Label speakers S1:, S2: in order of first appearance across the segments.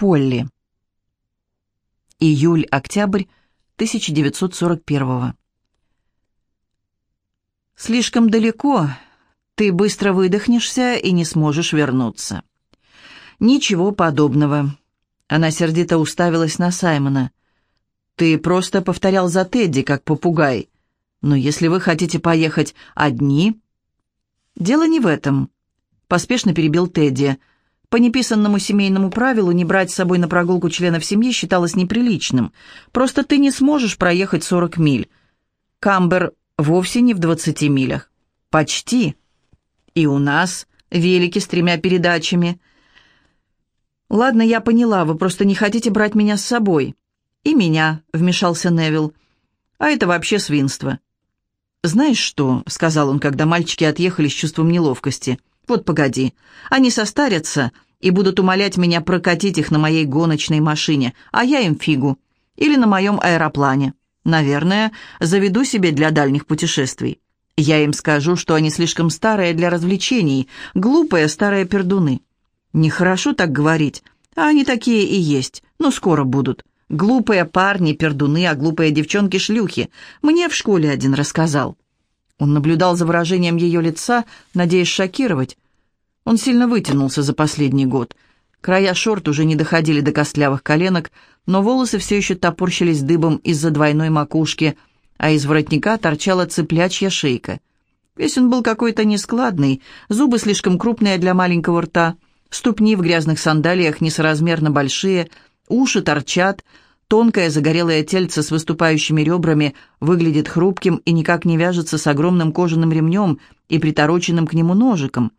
S1: Полли. Июль-октябрь 1941 Слишком далеко, ты быстро выдохнешься и не сможешь вернуться. Ничего подобного. Она сердито уставилась на Саймона. Ты просто повторял за Тедди, как попугай. Но если вы хотите поехать одни... Дело не в этом. Поспешно перебил Тедди. По неписанному семейному правилу не брать с собой на прогулку членов семьи считалось неприличным. Просто ты не сможешь проехать 40 миль. Камбер вовсе не в 20 милях. Почти. И у нас велики с тремя передачами. Ладно, я поняла, вы просто не хотите брать меня с собой. И меня, вмешался Невил. А это вообще свинство. «Знаешь что?» — сказал он, когда мальчики отъехали с чувством неловкости. «Вот погоди. Они состарятся и будут умолять меня прокатить их на моей гоночной машине, а я им фигу. Или на моем аэроплане. Наверное, заведу себе для дальних путешествий. Я им скажу, что они слишком старые для развлечений, глупые старые пердуны. Нехорошо так говорить, а они такие и есть, но скоро будут. Глупые парни, пердуны, а глупые девчонки-шлюхи. Мне в школе один рассказал. Он наблюдал за выражением ее лица, надеясь шокировать. Он сильно вытянулся за последний год. Края шорт уже не доходили до костлявых коленок, но волосы все еще топорщились дыбом из-за двойной макушки, а из воротника торчала цыплячья шейка. Весь он был какой-то нескладный, зубы слишком крупные для маленького рта, ступни в грязных сандалиях несоразмерно большие — Уши торчат, тонкое загорелое тельце с выступающими ребрами выглядит хрупким и никак не вяжется с огромным кожаным ремнем и притороченным к нему ножиком.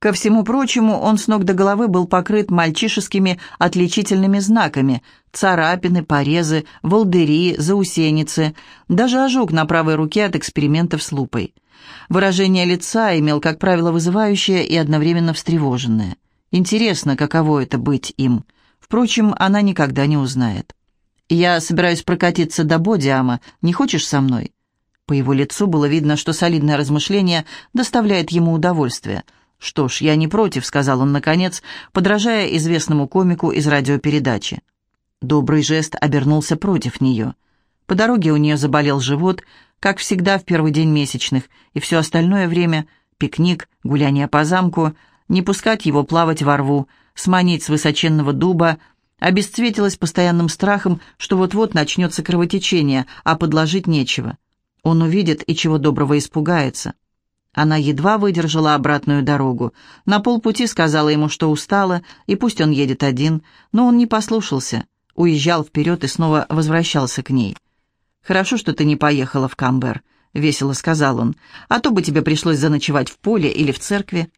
S1: Ко всему прочему, он с ног до головы был покрыт мальчишескими отличительными знаками – царапины, порезы, волдыри, заусеницы, даже ожог на правой руке от экспериментов с лупой. Выражение лица имел, как правило, вызывающее и одновременно встревоженное. Интересно, каково это быть им – Впрочем, она никогда не узнает. «Я собираюсь прокатиться до Бодиама. Не хочешь со мной?» По его лицу было видно, что солидное размышление доставляет ему удовольствие. «Что ж, я не против», — сказал он наконец, подражая известному комику из радиопередачи. Добрый жест обернулся против нее. По дороге у нее заболел живот, как всегда в первый день месячных, и все остальное время — пикник, гуляние по замку, не пускать его плавать во рву, сманить с высоченного дуба, обесцветилась постоянным страхом, что вот-вот начнется кровотечение, а подложить нечего. Он увидит и чего доброго испугается. Она едва выдержала обратную дорогу. На полпути сказала ему, что устала, и пусть он едет один, но он не послушался, уезжал вперед и снова возвращался к ней. «Хорошо, что ты не поехала в Камбер», — весело сказал он, «а то бы тебе пришлось заночевать в поле или в церкви».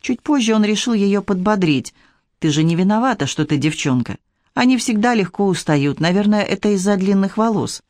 S1: Чуть позже он решил ее подбодрить. «Ты же не виновата, что ты девчонка. Они всегда легко устают. Наверное, это из-за длинных волос».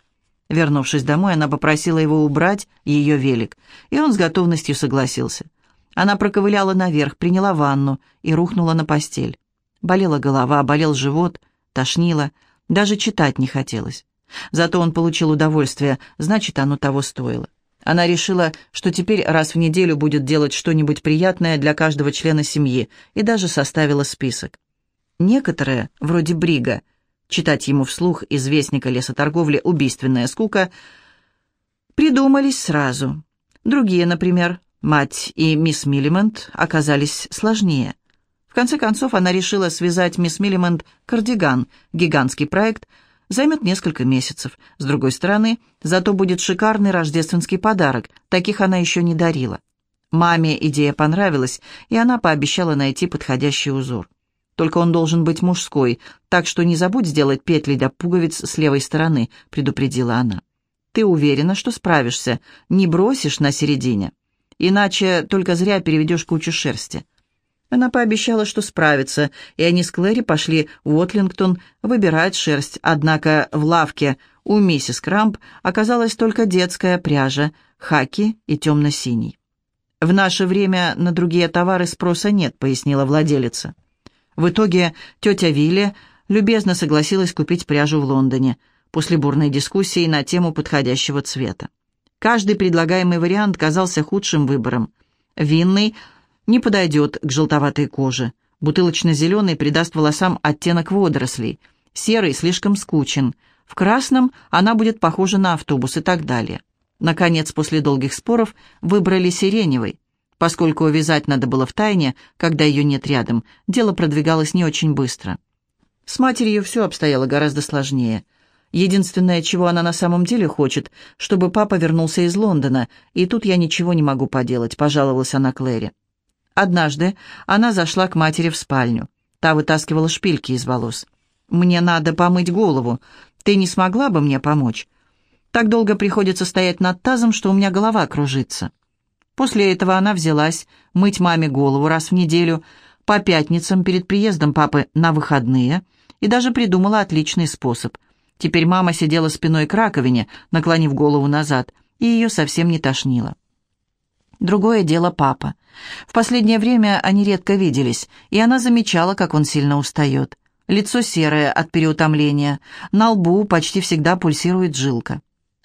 S1: Вернувшись домой, она попросила его убрать ее велик, и он с готовностью согласился. Она проковыляла наверх, приняла ванну и рухнула на постель. Болела голова, болел живот, тошнило, даже читать не хотелось. Зато он получил удовольствие, значит, оно того стоило. Она решила, что теперь раз в неделю будет делать что-нибудь приятное для каждого члена семьи, и даже составила список. Некоторые, вроде Брига, читать ему вслух известника лесоторговли «Убийственная скука», придумались сразу. Другие, например, мать и мисс Миллимент, оказались сложнее. В конце концов, она решила связать мисс Миллимент кардиган, гигантский проект – Займет несколько месяцев. С другой стороны, зато будет шикарный рождественский подарок. Таких она еще не дарила. Маме идея понравилась, и она пообещала найти подходящий узор. Только он должен быть мужской, так что не забудь сделать петли для пуговиц с левой стороны», — предупредила она. «Ты уверена, что справишься? Не бросишь на середине? Иначе только зря переведешь кучу шерсти». Она пообещала, что справится, и они с Клэри пошли в Уотлингтон выбирать шерсть, однако в лавке у миссис Крамп оказалась только детская пряжа, хаки и темно-синий. «В наше время на другие товары спроса нет», — пояснила владелица. В итоге тетя Вилли любезно согласилась купить пряжу в Лондоне после бурной дискуссии на тему подходящего цвета. Каждый предлагаемый вариант казался худшим выбором. Винный не подойдет к желтоватой коже. Бутылочно-зеленый придаст волосам оттенок водорослей. Серый слишком скучен. В красном она будет похожа на автобус и так далее. Наконец, после долгих споров, выбрали сиреневый. Поскольку вязать надо было в тайне, когда ее нет рядом, дело продвигалось не очень быстро. С матерью все обстояло гораздо сложнее. Единственное, чего она на самом деле хочет, чтобы папа вернулся из Лондона, и тут я ничего не могу поделать, пожаловалась она Клэри. Однажды она зашла к матери в спальню. Та вытаскивала шпильки из волос. «Мне надо помыть голову. Ты не смогла бы мне помочь? Так долго приходится стоять над тазом, что у меня голова кружится». После этого она взялась мыть маме голову раз в неделю, по пятницам перед приездом папы на выходные, и даже придумала отличный способ. Теперь мама сидела спиной к раковине, наклонив голову назад, и ее совсем не тошнило. Другое дело папа. В последнее время они редко виделись, и она замечала, как он сильно устает. Лицо серое от переутомления, на лбу почти всегда пульсирует жилка.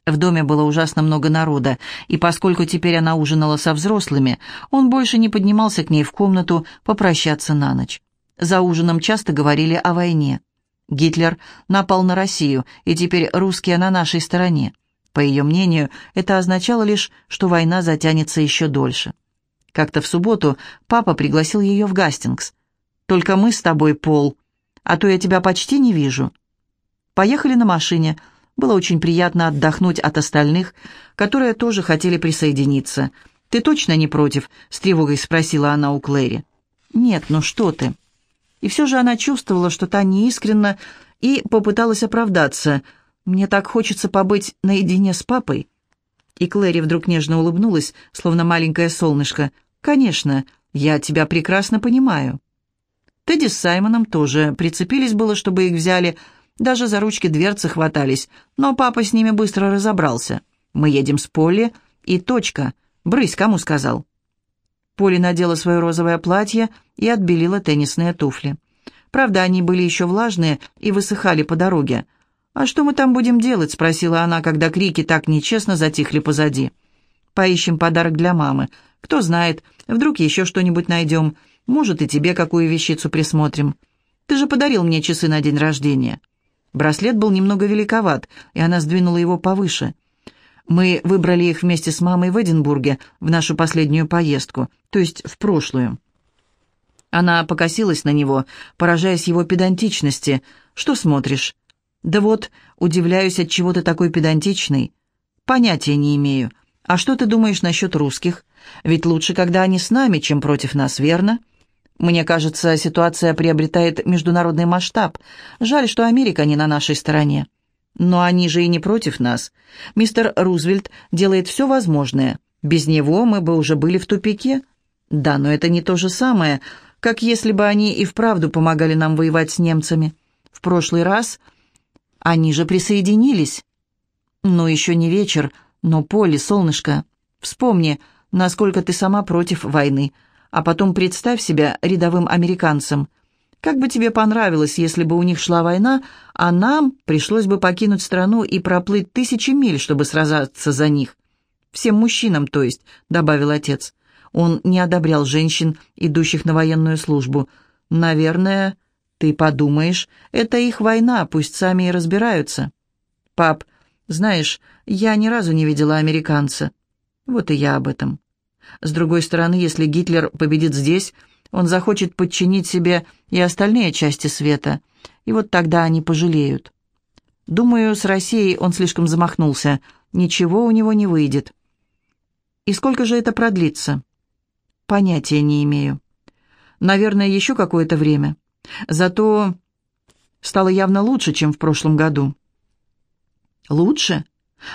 S1: В доме было ужасно много народа, и поскольку теперь она ужинала со взрослыми, он больше не поднимался к ней в комнату попрощаться на ночь. За ужином часто говорили о войне. Гитлер напал на Россию, и теперь русские на нашей стороне. По ее мнению, это означало лишь, что война затянется еще дольше. Как-то в субботу папа пригласил ее в Гастингс. «Только мы с тобой, Пол, а то я тебя почти не вижу». Поехали на машине. Было очень приятно отдохнуть от остальных, которые тоже хотели присоединиться. «Ты точно не против?» — с тревогой спросила она у Клэри. «Нет, ну что ты». И все же она чувствовала, что та неискренна, и попыталась оправдаться — мне так хочется побыть наедине с папой». И Клэри вдруг нежно улыбнулась, словно маленькое солнышко. «Конечно, я тебя прекрасно понимаю». Тедди с Саймоном тоже прицепились было, чтобы их взяли, даже за ручки дверцы хватались, но папа с ними быстро разобрался. «Мы едем с Полли, и точка. Брысь, кому сказал?» Полли надела свое розовое платье и отбелила теннисные туфли. Правда, они были еще влажные и высыхали по дороге, «А что мы там будем делать?» — спросила она, когда крики так нечестно затихли позади. «Поищем подарок для мамы. Кто знает, вдруг еще что-нибудь найдем. Может, и тебе какую вещицу присмотрим. Ты же подарил мне часы на день рождения». Браслет был немного великоват, и она сдвинула его повыше. Мы выбрали их вместе с мамой в Эдинбурге в нашу последнюю поездку, то есть в прошлую. Она покосилась на него, поражаясь его педантичности. «Что смотришь?» «Да вот, удивляюсь, от чего ты такой педантичный. Понятия не имею. А что ты думаешь насчет русских? Ведь лучше, когда они с нами, чем против нас, верно?» Мне кажется, ситуация приобретает международный масштаб. Жаль, что Америка не на нашей стороне. Но они же и не против нас. Мистер Рузвельт делает все возможное. Без него мы бы уже были в тупике. Да, но это не то же самое, как если бы они и вправду помогали нам воевать с немцами. В прошлый раз они же присоединились. Ну, еще не вечер, но поле, солнышко. Вспомни, насколько ты сама против войны. А потом представь себя рядовым американцем. Как бы тебе понравилось, если бы у них шла война, а нам пришлось бы покинуть страну и проплыть тысячи миль, чтобы сразиться за них? Всем мужчинам, то есть, добавил отец. Он не одобрял женщин, идущих на военную службу. Наверное, ты подумаешь, это их война, пусть сами и разбираются. Пап, знаешь, я ни разу не видела американца. Вот и я об этом. С другой стороны, если Гитлер победит здесь, он захочет подчинить себе и остальные части света, и вот тогда они пожалеют. Думаю, с Россией он слишком замахнулся. Ничего у него не выйдет. И сколько же это продлится? Понятия не имею. Наверное, еще какое-то время. Зато стало явно лучше, чем в прошлом году. Лучше?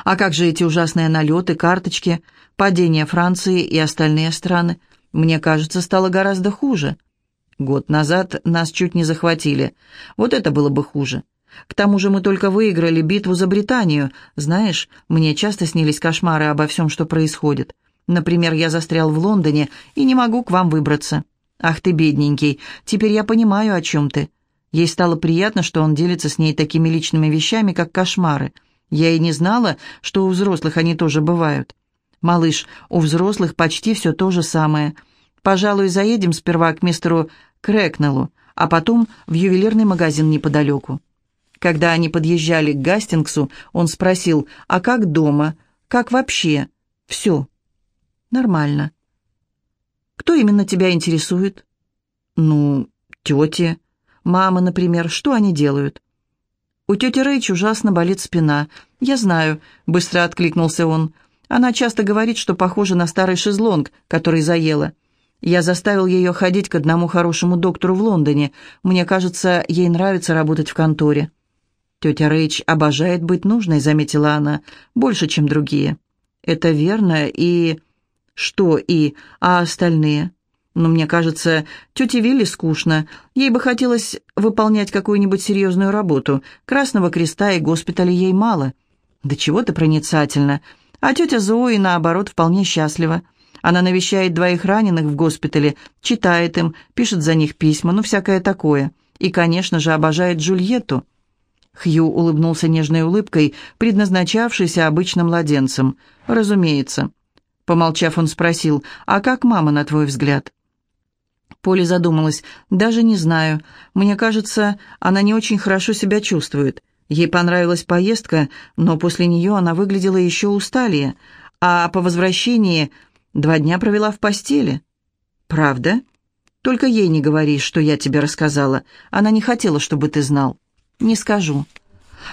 S1: А как же эти ужасные налеты, карточки, падение Франции и остальные страны? Мне кажется, стало гораздо хуже. Год назад нас чуть не захватили. Вот это было бы хуже. К тому же мы только выиграли битву за Британию. Знаешь, мне часто снились кошмары обо всем, что происходит. Например, я застрял в Лондоне и не могу к вам выбраться. «Ах ты, бедненький, теперь я понимаю, о чем ты». Ей стало приятно, что он делится с ней такими личными вещами, как кошмары. Я и не знала, что у взрослых они тоже бывают. «Малыш, у взрослых почти все то же самое. Пожалуй, заедем сперва к мистеру Крэкнеллу, а потом в ювелирный магазин неподалеку. Когда они подъезжали к Гастингсу, он спросил, а как дома, как вообще, все. Нормально. Кто именно тебя интересует? Ну, тети, мама, например, что они делают? У тети Рэйч ужасно болит спина. Я знаю, быстро откликнулся он. Она часто говорит, что похожа на старый шезлонг, который заела. Я заставил ее ходить к одному хорошему доктору в Лондоне. Мне кажется, ей нравится работать в конторе». «Тетя Рэйч обожает быть нужной», — заметила она, — «больше, чем другие». «Это верно, и...» «Что и... А остальные?» «Но мне кажется, тете Вилли скучно. Ей бы хотелось выполнять какую-нибудь серьезную работу. Красного креста и госпиталя ей мало». «Да чего ты проницательна?» А тетя Зои, наоборот, вполне счастлива. Она навещает двоих раненых в госпитале, читает им, пишет за них письма, ну всякое такое. И, конечно же, обожает Джульетту. Хью улыбнулся нежной улыбкой, предназначавшейся обычным младенцам. «Разумеется». Помолчав, он спросил, «А как мама, на твой взгляд?» Поля задумалась. «Даже не знаю. Мне кажется, она не очень хорошо себя чувствует. Ей понравилась поездка, но после нее она выглядела еще усталее, а по возвращении Два дня провела в постели. Правда? Только ей не говори, что я тебе рассказала. Она не хотела, чтобы ты знал. Не скажу.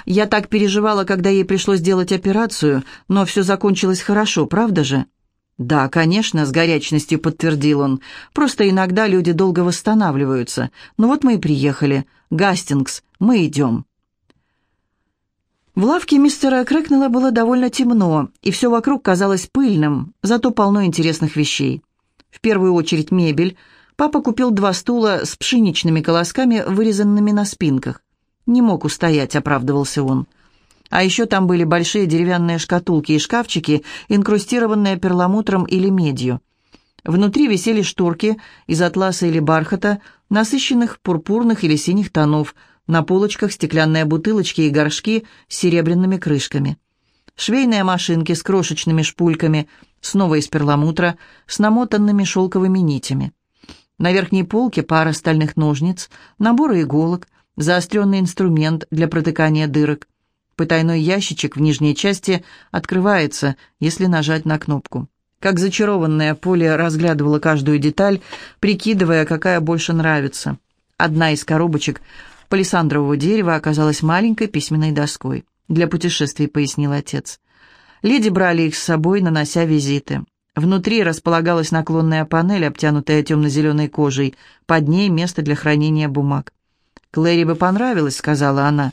S1: Я так переживала, когда ей пришлось делать операцию, но все закончилось хорошо, правда же? Да, конечно, с горячностью подтвердил он. Просто иногда люди долго восстанавливаются. Ну вот мы и приехали. Гастингс, мы идем. В лавке мистера Крэкнелла было довольно темно, и все вокруг казалось пыльным, зато полно интересных вещей. В первую очередь мебель. Папа купил два стула с пшеничными колосками, вырезанными на спинках. «Не мог устоять», — оправдывался он. А еще там были большие деревянные шкатулки и шкафчики, инкрустированные перламутром или медью. Внутри висели шторки из атласа или бархата, насыщенных пурпурных или синих тонов, на полочках стеклянные бутылочки и горшки с серебряными крышками. Швейные машинки с крошечными шпульками, снова из перламутра, с намотанными шелковыми нитями. На верхней полке пара стальных ножниц, наборы иголок, заостренный инструмент для протыкания дырок. Потайной ящичек в нижней части открывается, если нажать на кнопку. Как зачарованная Поля разглядывала каждую деталь, прикидывая, какая больше нравится. Одна из коробочек палисандрового дерева оказалась маленькой письменной доской. «Для путешествий», — пояснил отец. Леди брали их с собой, нанося визиты. Внутри располагалась наклонная панель, обтянутая темно-зеленой кожей. Под ней место для хранения бумаг. «Клэри бы понравилось», — сказала она.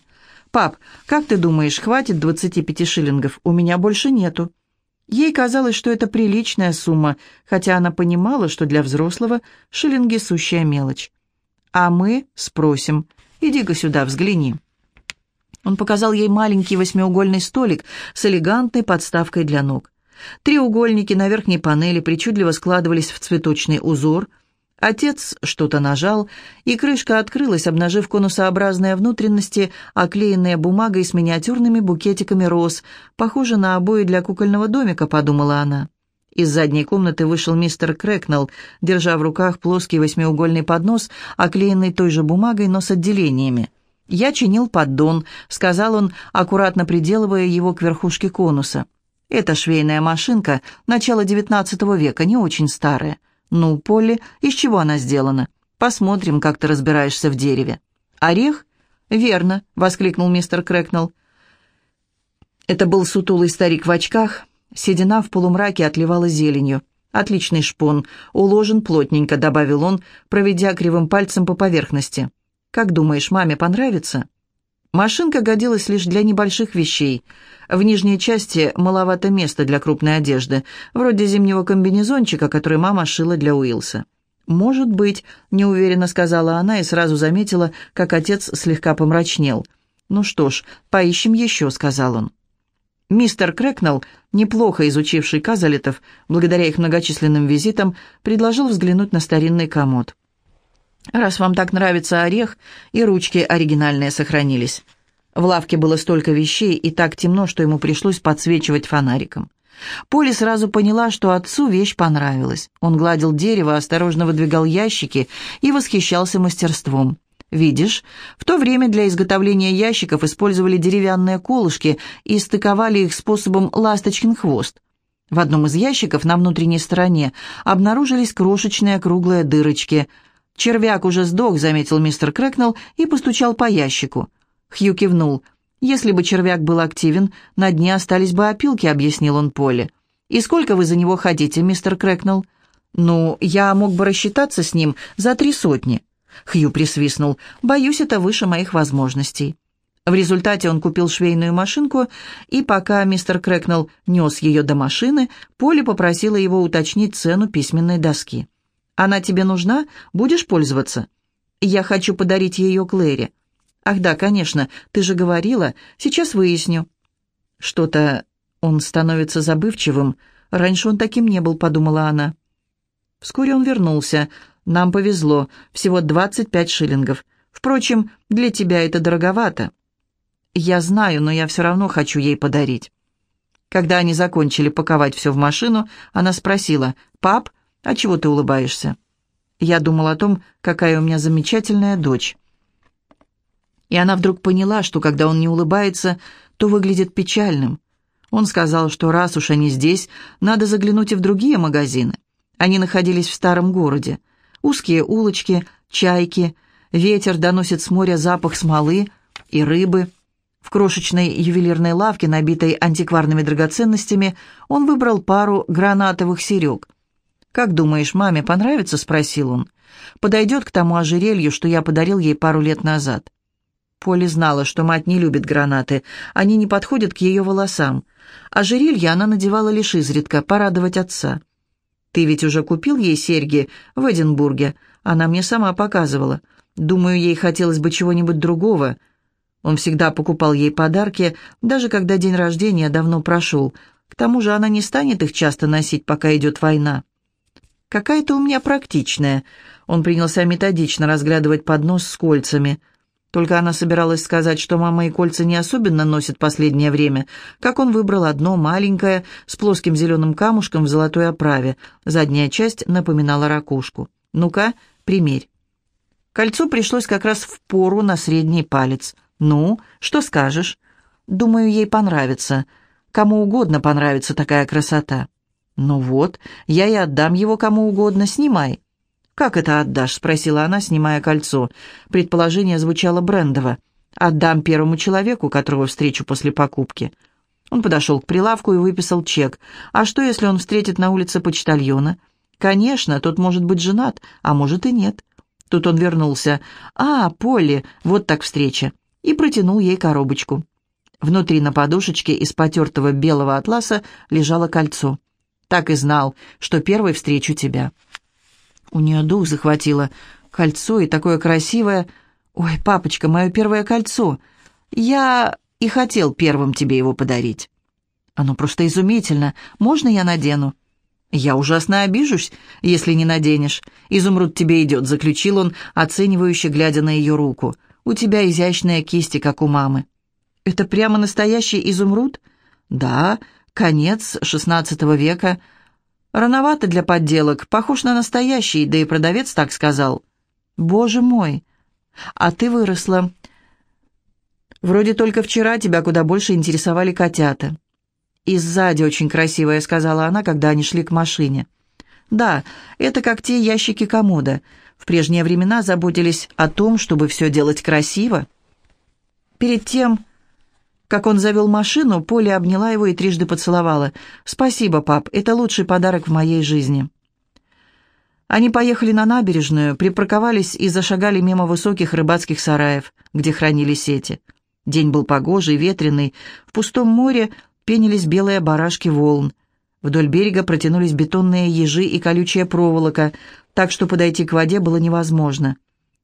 S1: «Пап, как ты думаешь, хватит двадцати пяти шиллингов? У меня больше нету». Ей казалось, что это приличная сумма, хотя она понимала, что для взрослого шиллинги — сущая мелочь. «А мы спросим», Иди-ка сюда, взгляни». Он показал ей маленький восьмиугольный столик с элегантной подставкой для ног. Треугольники на верхней панели причудливо складывались в цветочный узор. Отец что-то нажал, и крышка открылась, обнажив конусообразные внутренности, оклеенные бумагой с миниатюрными букетиками роз. «Похоже на обои для кукольного домика», — подумала она. Из задней комнаты вышел мистер Крэкнелл, держа в руках плоский восьмиугольный поднос, оклеенный той же бумагой, но с отделениями. «Я чинил поддон», — сказал он, аккуратно приделывая его к верхушке конуса. «Это швейная машинка, начала XIX века, не очень старая. Ну, Полли, из чего она сделана? Посмотрим, как ты разбираешься в дереве». «Орех?» «Верно», — воскликнул мистер Крэкнелл. Это был сутулый старик в очках, Седина в полумраке отливала зеленью. «Отличный шпон, уложен плотненько», — добавил он, проведя кривым пальцем по поверхности. «Как думаешь, маме понравится?» Машинка годилась лишь для небольших вещей. В нижней части маловато места для крупной одежды, вроде зимнего комбинезончика, который мама шила для Уилса. «Может быть», — неуверенно сказала она и сразу заметила, как отец слегка помрачнел. «Ну что ж, поищем еще», — сказал он. Мистер Крэкнелл, неплохо изучивший казалетов, благодаря их многочисленным визитам, предложил взглянуть на старинный комод. «Раз вам так нравится орех, и ручки оригинальные сохранились». В лавке было столько вещей и так темно, что ему пришлось подсвечивать фонариком. Поли сразу поняла, что отцу вещь понравилась. Он гладил дерево, осторожно выдвигал ящики и восхищался мастерством. Видишь, в то время для изготовления ящиков использовали деревянные колышки и стыковали их способом ласточкин хвост. В одном из ящиков на внутренней стороне обнаружились крошечные круглые дырочки. «Червяк уже сдох», — заметил мистер Крэкнелл и постучал по ящику. Хью кивнул. «Если бы червяк был активен, на дне остались бы опилки», — объяснил он Поле. «И сколько вы за него хотите, мистер Крэкнелл?» «Ну, я мог бы рассчитаться с ним за три сотни». Хью присвистнул. «Боюсь, это выше моих возможностей». В результате он купил швейную машинку, и пока мистер Крэкнелл нес ее до машины, Полли попросила его уточнить цену письменной доски. «Она тебе нужна? Будешь пользоваться?» «Я хочу подарить ее Клэри». «Ах да, конечно, ты же говорила. Сейчас выясню». «Что-то он становится забывчивым. Раньше он таким не был», — подумала она. Вскоре он вернулся. Нам повезло, всего двадцать пять шиллингов. Впрочем, для тебя это дороговато. Я знаю, но я все равно хочу ей подарить. Когда они закончили паковать все в машину, она спросила, «Пап, а чего ты улыбаешься?» Я думал о том, какая у меня замечательная дочь. И она вдруг поняла, что когда он не улыбается, то выглядит печальным. Он сказал, что раз уж они здесь, надо заглянуть и в другие магазины. Они находились в старом городе. Узкие улочки, чайки, ветер доносит с моря запах смолы и рыбы. В крошечной ювелирной лавке, набитой антикварными драгоценностями, он выбрал пару гранатовых серег. «Как думаешь, маме понравится?» — спросил он. «Подойдет к тому ожерелью, что я подарил ей пару лет назад». Поли знала, что мать не любит гранаты, они не подходят к ее волосам. Ожерелье она надевала лишь изредка, порадовать отца. «Ты ведь уже купил ей серьги в Эдинбурге? Она мне сама показывала. Думаю, ей хотелось бы чего-нибудь другого». Он всегда покупал ей подарки, даже когда день рождения давно прошел. К тому же она не станет их часто носить, пока идет война. «Какая то у меня практичная». Он принялся методично разглядывать поднос с кольцами – только она собиралась сказать, что мама и кольца не особенно носит последнее время, как он выбрал одно маленькое, с плоским зеленым камушком в золотой оправе. Задняя часть напоминала ракушку. «Ну-ка, примерь». Кольцо пришлось как раз в пору на средний палец. «Ну, что скажешь?» «Думаю, ей понравится. Кому угодно понравится такая красота». «Ну вот, я и отдам его кому угодно. Снимай». «Как это отдашь?» — спросила она, снимая кольцо. Предположение звучало брендово. «Отдам первому человеку, которого встречу после покупки». Он подошел к прилавку и выписал чек. «А что, если он встретит на улице почтальона?» «Конечно, тот может быть женат, а может и нет». Тут он вернулся. «А, Полли, вот так встреча!» И протянул ей коробочку. Внутри на подушечке из потертого белого атласа лежало кольцо. «Так и знал, что первой встречу тебя». У нее дух захватило. Кольцо и такое красивое. Ой, папочка, мое первое кольцо. Я и хотел первым тебе его подарить. Оно просто изумительно. Можно я надену? Я ужасно обижусь, если не наденешь. Изумруд тебе идет, заключил он, оценивающе глядя на ее руку. У тебя изящные кисти, как у мамы. Это прямо настоящий изумруд? Да, конец шестнадцатого века — Рановато для подделок, похож на настоящий, да и продавец так сказал. Боже мой, а ты выросла. Вроде только вчера тебя куда больше интересовали котята. И сзади очень красивая, сказала она, когда они шли к машине. Да, это как те ящики комода. В прежние времена заботились о том, чтобы все делать красиво. Перед тем, как он завел машину, Поля обняла его и трижды поцеловала. «Спасибо, пап, это лучший подарок в моей жизни». Они поехали на набережную, припарковались и зашагали мимо высоких рыбацких сараев, где хранили сети. День был погожий, ветреный. В пустом море пенились белые барашки волн. Вдоль берега протянулись бетонные ежи и колючая проволока, так что подойти к воде было невозможно.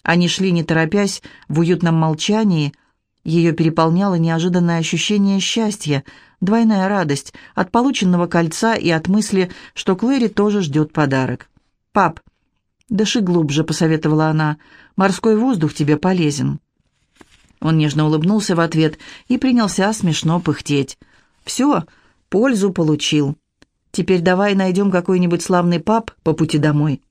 S1: Они шли, не торопясь, в уютном молчании, ее переполняло неожиданное ощущение счастья, двойная радость от полученного кольца и от мысли, что Клэри тоже ждет подарок. «Пап, дыши глубже», — посоветовала она, — «морской воздух тебе полезен». Он нежно улыбнулся в ответ и принялся смешно пыхтеть. «Все, пользу получил». Теперь давай найдем какой-нибудь славный паб по пути домой».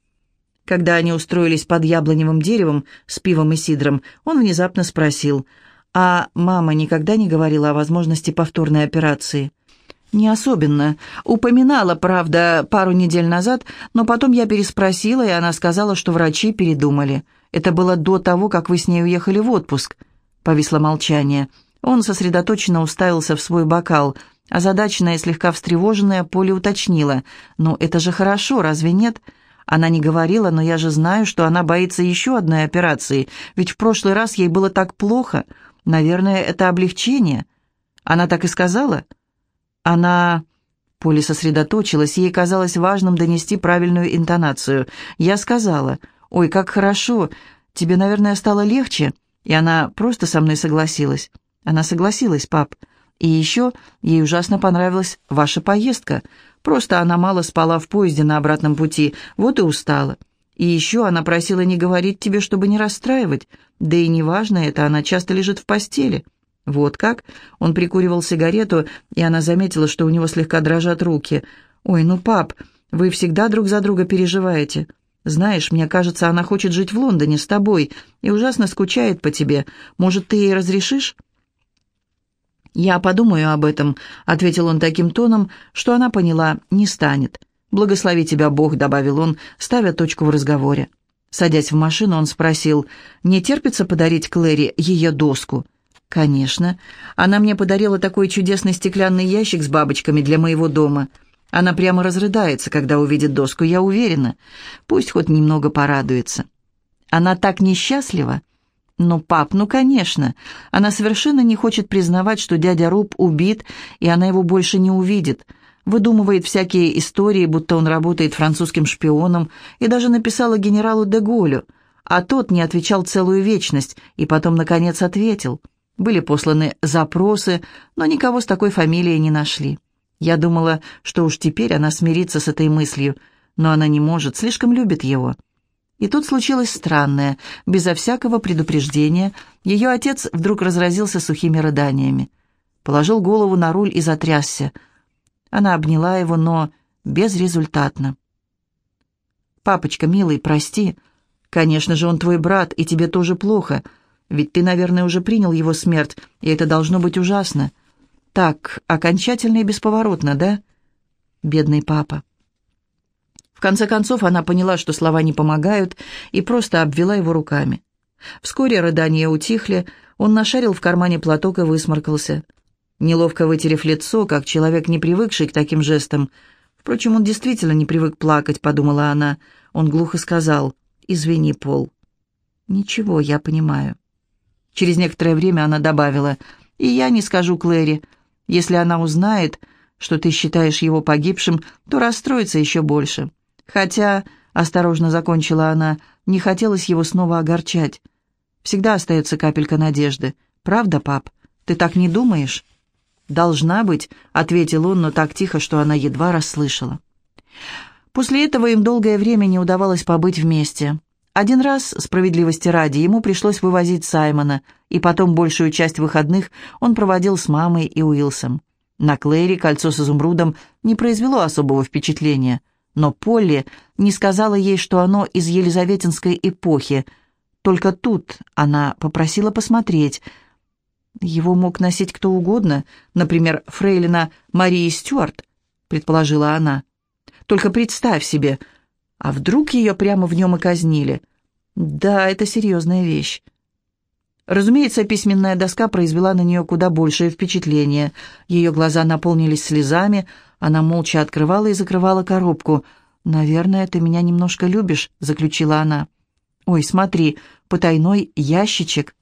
S1: Когда они устроились под яблоневым деревом с пивом и сидром, он внезапно спросил, «А мама никогда не говорила о возможности повторной операции?» «Не особенно. Упоминала, правда, пару недель назад, но потом я переспросила, и она сказала, что врачи передумали. Это было до того, как вы с ней уехали в отпуск». Повисло молчание. Он сосредоточенно уставился в свой бокал. Озадаченная и слегка встревоженная, Поля уточнила. «Ну, это же хорошо, разве нет?» Она не говорила, но я же знаю, что она боится еще одной операции, ведь в прошлый раз ей было так плохо. Наверное, это облегчение. Она так и сказала?» Она... Поля сосредоточилась, ей казалось важным донести правильную интонацию. Я сказала, «Ой, как хорошо, тебе, наверное, стало легче?» И она просто со мной согласилась. Она согласилась, пап. И еще ей ужасно понравилась ваша поездка. Просто она мало спала в поезде на обратном пути, вот и устала. И еще она просила не говорить тебе, чтобы не расстраивать. Да и неважно это, она часто лежит в постели. Вот как? Он прикуривал сигарету, и она заметила, что у него слегка дрожат руки. «Ой, ну, пап, вы всегда друг за друга переживаете. Знаешь, мне кажется, она хочет жить в Лондоне с тобой и ужасно скучает по тебе. Может, ты ей разрешишь?» «Я подумаю об этом», — ответил он таким тоном, что она поняла, не станет. «Благослови тебя Бог», — добавил он, ставя точку в разговоре. Садясь в машину, он спросил, «Не терпится подарить Клэри ее доску?» «Конечно. Она мне подарила такой чудесный стеклянный ящик с бабочками для моего дома. Она прямо разрыдается, когда увидит доску, я уверена. Пусть хоть немного порадуется». «Она так несчастлива?» «Ну, пап, ну, конечно. Она совершенно не хочет признавать, что дядя Руб убит, и она его больше не увидит. Выдумывает всякие истории, будто он работает французским шпионом, и даже написала генералу де Голлю, а тот не отвечал целую вечность, и потом, наконец, ответил». Были посланы запросы, но никого с такой фамилией не нашли. Я думала, что уж теперь она смирится с этой мыслью, но она не может, слишком любит его. И тут случилось странное. Безо всякого предупреждения ее отец вдруг разразился сухими рыданиями. Положил голову на руль и затрясся. Она обняла его, но безрезультатно. «Папочка, милый, прости. Конечно же, он твой брат, и тебе тоже плохо. Ведь ты, наверное, уже принял его смерть, и это должно быть ужасно. Так, окончательно и бесповоротно, да? Бедный папа. В конце концов, она поняла, что слова не помогают, и просто обвела его руками. Вскоре рыдания утихли, он нашарил в кармане платок и высморкался. Неловко вытерев лицо, как человек, не привыкший к таким жестам. Впрочем, он действительно не привык плакать, подумала она. Он глухо сказал «Извини, Пол». «Ничего, я понимаю». Через некоторое время она добавила, «И я не скажу Клэри. Если она узнает, что ты считаешь его погибшим, то расстроится еще больше. Хотя, — осторожно закончила она, — не хотелось его снова огорчать. Всегда остается капелька надежды. Правда, пап? Ты так не думаешь?» «Должна быть», — ответил он, но так тихо, что она едва расслышала. После этого им долгое время не удавалось побыть вместе. Один раз, справедливости ради, ему пришлось вывозить Саймона, и потом большую часть выходных он проводил с мамой и Уилсом. На Клэри кольцо с изумрудом не произвело особого впечатления, но Полли не сказала ей, что оно из елизаветинской эпохи. Только тут она попросила посмотреть. Его мог носить кто угодно, например, фрейлина Марии Стюарт, предположила она. Только представь себе, а вдруг ее прямо в нем и казнили? Да, это серьезная вещь. Разумеется, письменная доска произвела на нее куда большее впечатление. Ее глаза наполнились слезами, она молча открывала и закрывала коробку. «Наверное, ты меня немножко любишь», — заключила она. «Ой, смотри, потайной ящичек».